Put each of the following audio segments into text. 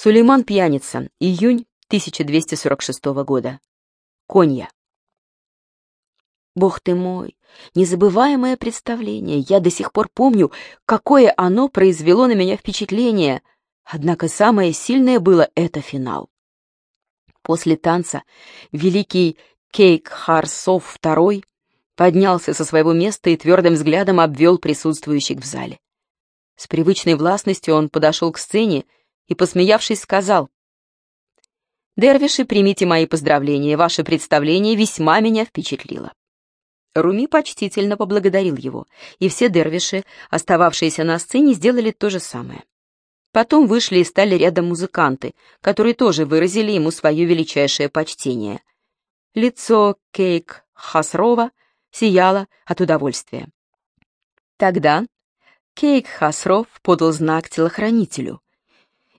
Сулейман Пьяница, июнь 1246 года. Конья. Бог ты мой, незабываемое представление. Я до сих пор помню, какое оно произвело на меня впечатление. Однако самое сильное было это финал. После танца великий Кейк Харсов II поднялся со своего места и твердым взглядом обвел присутствующих в зале. С привычной властностью он подошел к сцене и, посмеявшись, сказал, «Дервиши, примите мои поздравления, ваше представление весьма меня впечатлило». Руми почтительно поблагодарил его, и все дервиши, остававшиеся на сцене, сделали то же самое. Потом вышли и стали рядом музыканты, которые тоже выразили ему свое величайшее почтение. Лицо Кейк Хасрова сияло от удовольствия. Тогда Кейк Хасров подал знак телохранителю,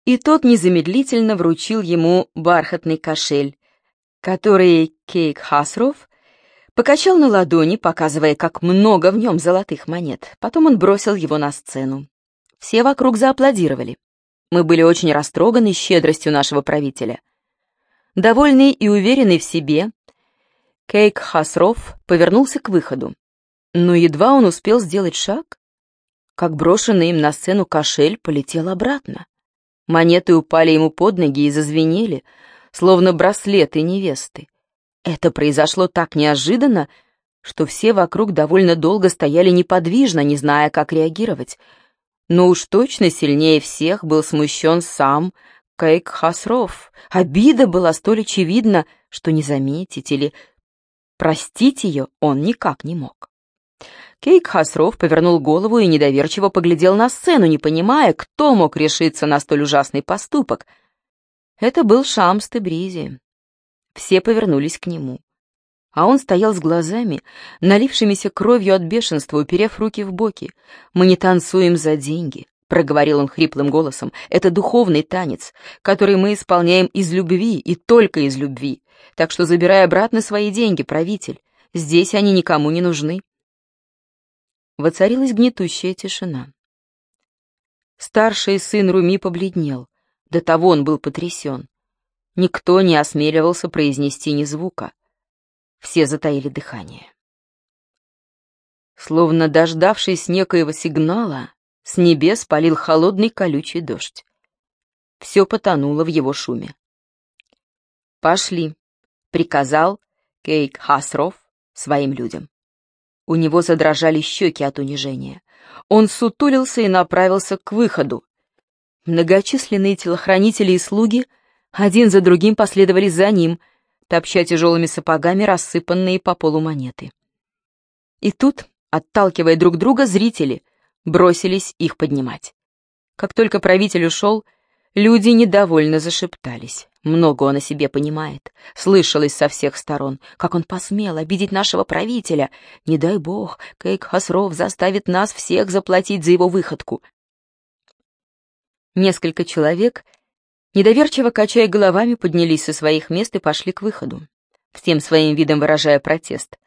и тот незамедлительно вручил ему бархатный кошель, который Кейк Хасров покачал на ладони, показывая, как много в нем золотых монет. Потом он бросил его на сцену. Все вокруг зааплодировали. Мы были очень растроганы щедростью нашего правителя. Довольный и уверенный в себе, Кейк Хасров повернулся к выходу. Но едва он успел сделать шаг, как брошенный им на сцену кошель полетел обратно. Монеты упали ему под ноги и зазвенели, словно браслеты невесты. Это произошло так неожиданно, что все вокруг довольно долго стояли неподвижно, не зная, как реагировать. Но уж точно сильнее всех был смущен сам Кейк Хасров. Обида была столь очевидна, что не заметить или простить ее он никак не мог. Кейк Хасров повернул голову и недоверчиво поглядел на сцену, не понимая, кто мог решиться на столь ужасный поступок. Это был Шамс Тебризи. Все повернулись к нему. А он стоял с глазами, налившимися кровью от бешенства, уперев руки в боки. «Мы не танцуем за деньги», — проговорил он хриплым голосом. «Это духовный танец, который мы исполняем из любви и только из любви. Так что забирай обратно свои деньги, правитель. Здесь они никому не нужны». Воцарилась гнетущая тишина. Старший сын Руми побледнел. До того он был потрясен. Никто не осмеливался произнести ни звука. Все затаили дыхание. Словно дождавшись некоего сигнала, с небес полил холодный колючий дождь. Все потонуло в его шуме. «Пошли», — приказал Кейк Хасров своим людям. У него задрожали щеки от унижения. Он сутулился и направился к выходу. Многочисленные телохранители и слуги один за другим последовали за ним, топча тяжелыми сапогами рассыпанные по полу монеты. И тут, отталкивая друг друга, зрители бросились их поднимать. Как только правитель ушел, люди недовольно зашептались. Много он о себе понимает. Слышалось со всех сторон, как он посмел обидеть нашего правителя. Не дай бог, Кейк Хасров заставит нас всех заплатить за его выходку. Несколько человек, недоверчиво качая головами, поднялись со своих мест и пошли к выходу, всем своим видом выражая протест.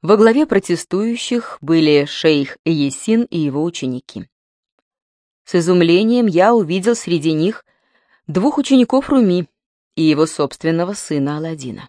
Во главе протестующих были шейх Есин и его ученики. С изумлением я увидел среди них двух учеников Руми и его собственного сына Аладдина.